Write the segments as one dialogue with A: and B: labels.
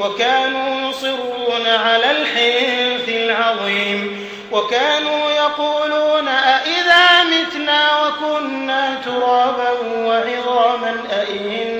A: وكانوا يصرون على الحنث العظيم وكانوا يقولون أئذا متنا وكنا ترابا وعظاما أئنا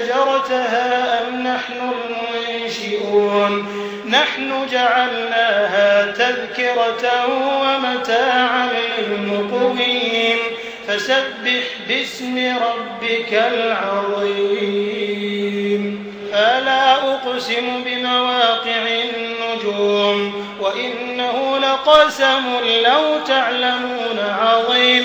A: شجرتها أم نحن المنشئون؟ نحن جعلناها تذكرة ومتاعا للمقوين. فسبح باسم ربك العظيم. ألا أقسم بمواقع النجوم؟ وإنه لقسم لو تعلمون عظيم.